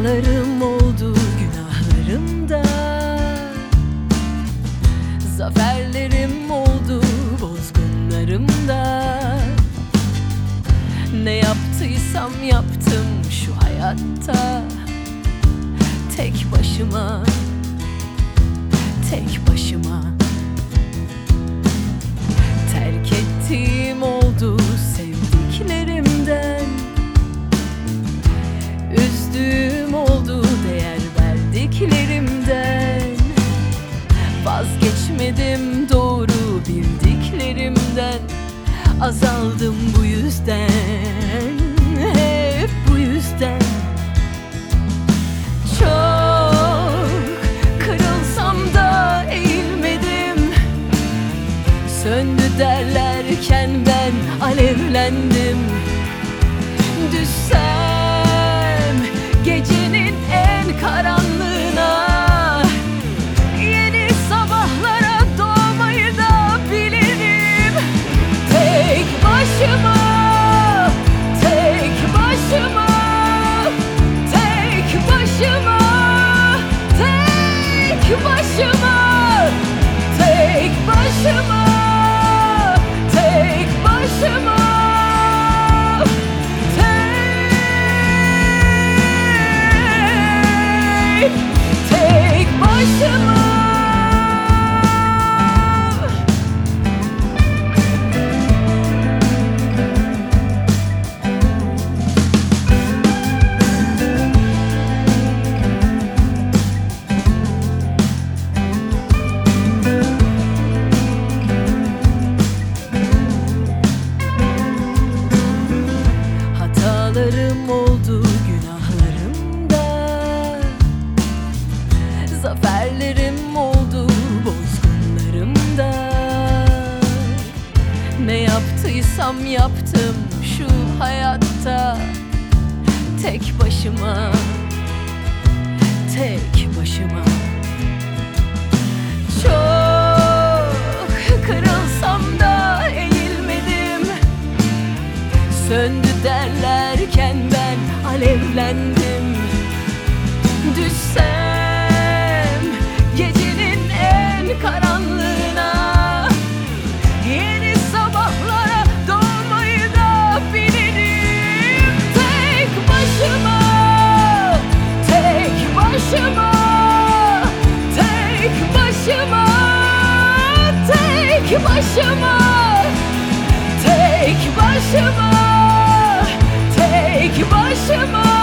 Hatalarım oldu günahlarımda. Zaferlerim oldu bozgunlarımda. Ne yaptıysam yaptım şu hayatta. Tek başıma Tek başıma. Terk ettiğim oldu Vazgeçmedim doğru bildiklerimden. Azaldım bu yüzden Hep bu yüzden. Çok kırılsam da eğilmedim. Söndü derlerken ben alevlendim. Düşsem Zaferlerim oldu bozgunlarımda. Ne yaptıysam yaptım şu hayatta. Tek başıma Tek başıma başıma Tek başıma, tek başıma